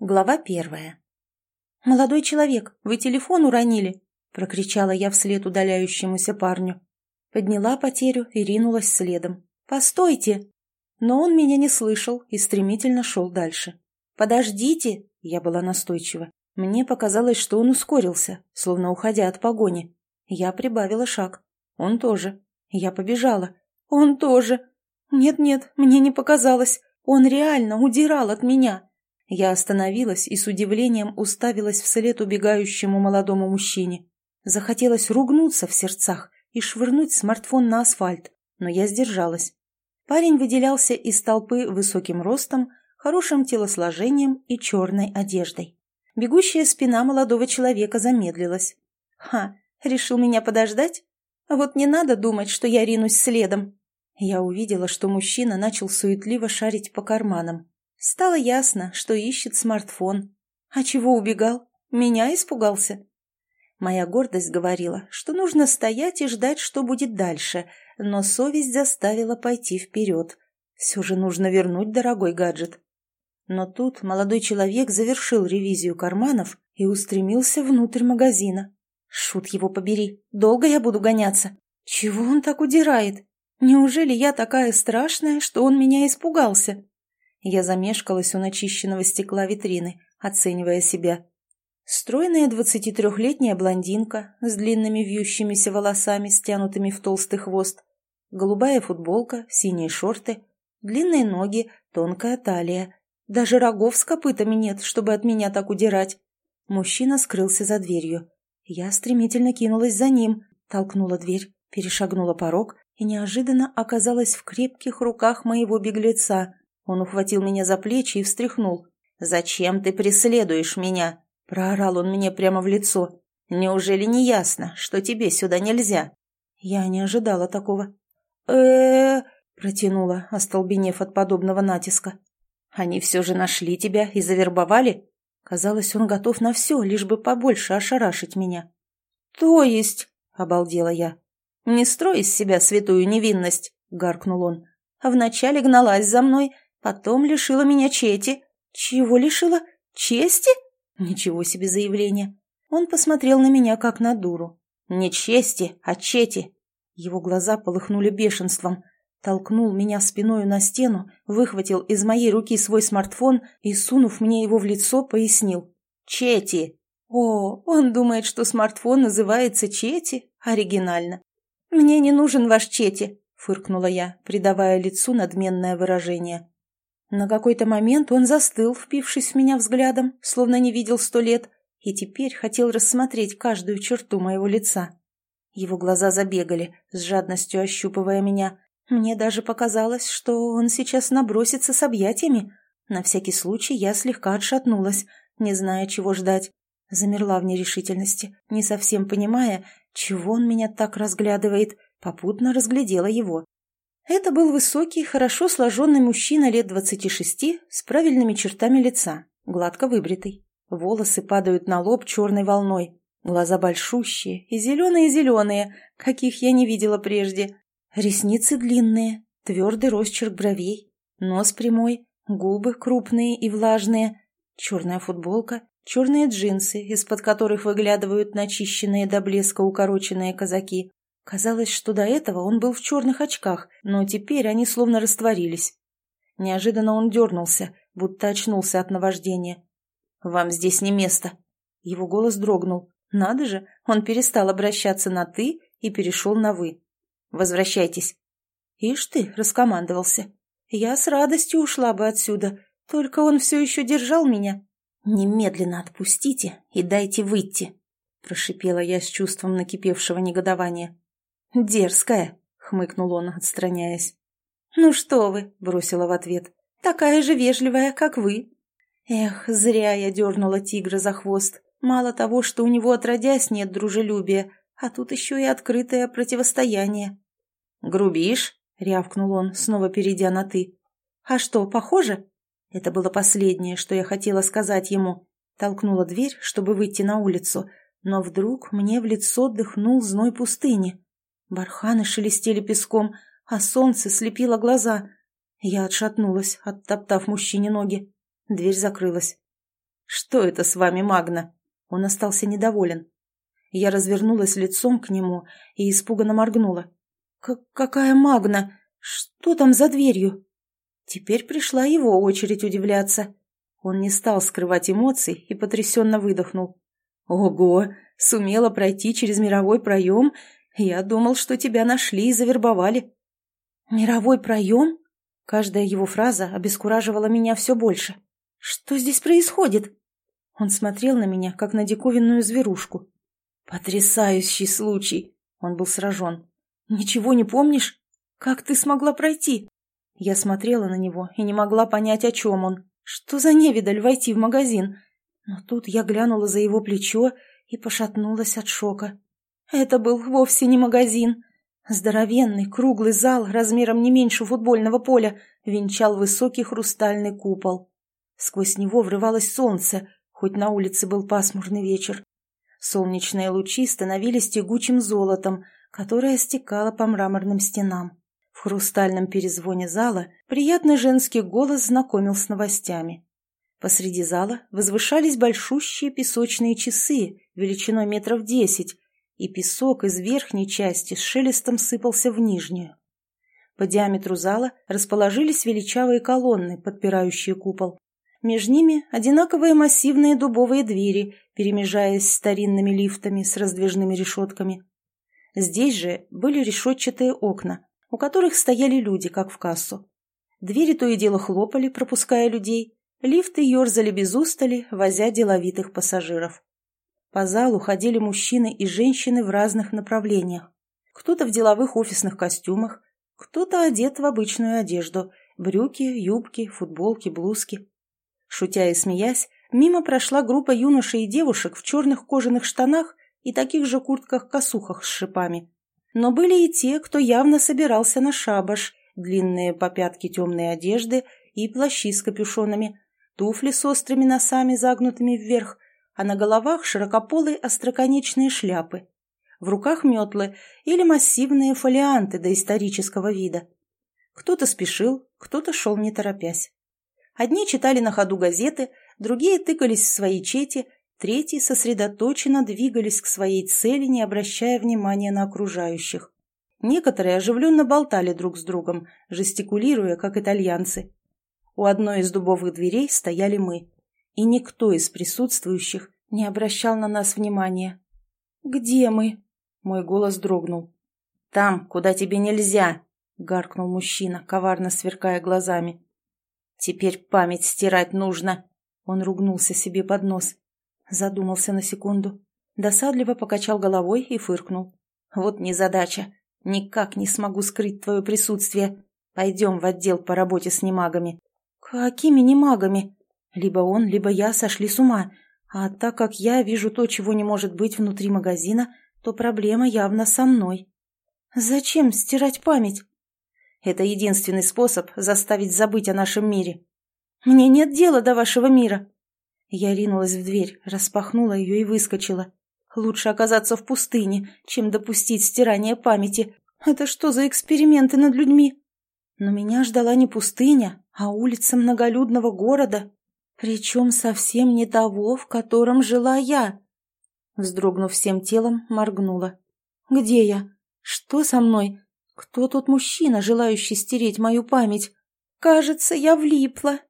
Глава первая. «Молодой человек, вы телефон уронили!» — прокричала я вслед удаляющемуся парню. Подняла потерю и ринулась следом. «Постойте!» Но он меня не слышал и стремительно шел дальше. «Подождите!» — я была настойчива. Мне показалось, что он ускорился, словно уходя от погони. Я прибавила шаг. Он тоже. Я побежала. Он тоже. Нет-нет, мне не показалось. Он реально удирал от меня. Я остановилась и с удивлением уставилась вслед убегающему молодому мужчине. Захотелось ругнуться в сердцах и швырнуть смартфон на асфальт, но я сдержалась. Парень выделялся из толпы высоким ростом, хорошим телосложением и черной одеждой. Бегущая спина молодого человека замедлилась. «Ха, решил меня подождать? Вот не надо думать, что я ринусь следом. Я увидела, что мужчина начал суетливо шарить по карманам. Стало ясно, что ищет смартфон. А чего убегал? Меня испугался. Моя гордость говорила, что нужно стоять и ждать, что будет дальше, но совесть заставила пойти вперед. Все же нужно вернуть дорогой гаджет. Но тут молодой человек завершил ревизию карманов и устремился внутрь магазина. Шут его побери, долго я буду гоняться? Чего он так удирает? Неужели я такая страшная, что он меня испугался? Я замешкалась у начищенного стекла витрины, оценивая себя. Стройная двадцати трехлетняя блондинка с длинными вьющимися волосами, стянутыми в толстый хвост, голубая футболка, синие шорты, длинные ноги, тонкая талия. Даже рогов с копытами нет, чтобы от меня так удирать. Мужчина скрылся за дверью. Я стремительно кинулась за ним, толкнула дверь, перешагнула порог и неожиданно оказалась в крепких руках моего беглеца. Он ухватил меня за плечи и встряхнул. «Зачем ты преследуешь меня?» – проорал он мне прямо в лицо. «Неужели не ясно, что тебе сюда нельзя?» Я не ожидала такого. э протянула, остолбенев от подобного натиска. «Они все же нашли тебя и завербовали?» Казалось, он готов на все, лишь бы побольше ошарашить меня. «То есть?» — обалдела я. «Не строй из себя святую невинность», — гаркнул он. «А вначале гналась за мной, потом лишила меня чети». «Чего лишила? Чести?» Ничего себе заявление. Он посмотрел на меня, как на дуру. «Не чести, а чети». Его глаза полыхнули бешенством. Толкнул меня спиною на стену, выхватил из моей руки свой смартфон и, сунув мне его в лицо, пояснил. «Чети». О, он думает, что смартфон называется Чети? Оригинально. «Мне не нужен ваш Чети», — фыркнула я, придавая лицу надменное выражение. На какой-то момент он застыл, впившись в меня взглядом, словно не видел сто лет, и теперь хотел рассмотреть каждую черту моего лица. Его глаза забегали, с жадностью ощупывая меня. Мне даже показалось, что он сейчас набросится с объятиями. На всякий случай я слегка отшатнулась, не зная, чего ждать. Замерла в нерешительности, не совсем понимая, чего он меня так разглядывает, попутно разглядела его. Это был высокий, хорошо сложенный мужчина лет двадцати шести с правильными чертами лица, гладко выбритый. Волосы падают на лоб черной волной, глаза большущие и зеленые-зеленые, каких я не видела прежде. Ресницы длинные, твердый росчерк бровей, нос прямой, губы крупные и влажные, черная футболка, черные джинсы, из-под которых выглядывают начищенные до блеска укороченные казаки. Казалось, что до этого он был в черных очках, но теперь они словно растворились. Неожиданно он дернулся, будто очнулся от наваждения. «Вам здесь не место!» Его голос дрогнул. «Надо же, он перестал обращаться на «ты» и перешел на «вы». «Возвращайтесь!» «Ишь ты!» — раскомандовался. «Я с радостью ушла бы отсюда, только он все еще держал меня». «Немедленно отпустите и дайте выйти», — прошипела я с чувством накипевшего негодования. «Дерзкая», — хмыкнул он, отстраняясь. «Ну что вы», — бросила в ответ, — «такая же вежливая, как вы». Эх, зря я дернула тигра за хвост. Мало того, что у него отродясь нет дружелюбия, а тут еще и открытое противостояние. «Грубишь?» — рявкнул он, снова перейдя на «ты». «А что, похоже?» Это было последнее, что я хотела сказать ему. Толкнула дверь, чтобы выйти на улицу, но вдруг мне в лицо дыхнул зной пустыни. Барханы шелестели песком, а солнце слепило глаза. Я отшатнулась, оттоптав мужчине ноги. Дверь закрылась. «Что это с вами, Магна?» Он остался недоволен. Я развернулась лицом к нему и испуганно моргнула. «Какая Магна? Что там за дверью?» Теперь пришла его очередь удивляться. Он не стал скрывать эмоций и потрясенно выдохнул. «Ого! Сумела пройти через мировой проем? Я думал, что тебя нашли и завербовали». «Мировой проем?» Каждая его фраза обескураживала меня все больше. «Что здесь происходит?» Он смотрел на меня, как на диковинную зверушку. «Потрясающий случай!» Он был сражен. «Ничего не помнишь? Как ты смогла пройти?» Я смотрела на него и не могла понять, о чем он. Что за невидаль войти в магазин? Но тут я глянула за его плечо и пошатнулась от шока. Это был вовсе не магазин. Здоровенный, круглый зал размером не меньше футбольного поля венчал высокий хрустальный купол. Сквозь него врывалось солнце, хоть на улице был пасмурный вечер. Солнечные лучи становились тягучим золотом, которое стекало по мраморным стенам. В хрустальном перезвоне зала приятный женский голос знакомил с новостями. Посреди зала возвышались большущие песочные часы величиной метров десять, и песок из верхней части с шелестом сыпался в нижнюю. По диаметру зала расположились величавые колонны, подпирающие купол. Между ними одинаковые массивные дубовые двери, перемежаясь старинными лифтами с раздвижными решетками. Здесь же были решетчатые окна, у которых стояли люди, как в кассу. Двери то и дело хлопали, пропуская людей, лифты ерзали без устали, возя деловитых пассажиров. По залу ходили мужчины и женщины в разных направлениях. Кто-то в деловых офисных костюмах, кто-то одет в обычную одежду – брюки, юбки, футболки, блузки. Шутя и смеясь, мимо прошла группа юношей и девушек в черных кожаных штанах и таких же куртках-косухах с шипами. Но были и те, кто явно собирался на шабаш, длинные по пятки темные одежды и плащи с капюшонами, туфли с острыми носами, загнутыми вверх, а на головах широкополые остроконечные шляпы. В руках метлы или массивные фолианты доисторического вида. Кто-то спешил, кто-то шел не торопясь. Одни читали на ходу газеты, другие тыкались в свои чети, третьи сосредоточенно двигались к своей цели, не обращая внимания на окружающих. Некоторые оживленно болтали друг с другом, жестикулируя, как итальянцы. У одной из дубовых дверей стояли мы и никто из присутствующих не обращал на нас внимания. «Где мы?» — мой голос дрогнул. «Там, куда тебе нельзя!» — гаркнул мужчина, коварно сверкая глазами. «Теперь память стирать нужно!» Он ругнулся себе под нос. Задумался на секунду. Досадливо покачал головой и фыркнул. «Вот незадача. Никак не смогу скрыть твое присутствие. Пойдем в отдел по работе с немагами». «Какими немагами?» Либо он, либо я сошли с ума, а так как я вижу то, чего не может быть внутри магазина, то проблема явно со мной. Зачем стирать память? Это единственный способ заставить забыть о нашем мире. Мне нет дела до вашего мира. Я ринулась в дверь, распахнула ее и выскочила. Лучше оказаться в пустыне, чем допустить стирание памяти. Это что за эксперименты над людьми? Но меня ждала не пустыня, а улица многолюдного города, причем совсем не того, в котором жила я. Вздрогнув всем телом, моргнула. «Где я? Что со мной? Кто тот мужчина, желающий стереть мою память? Кажется, я влипла!»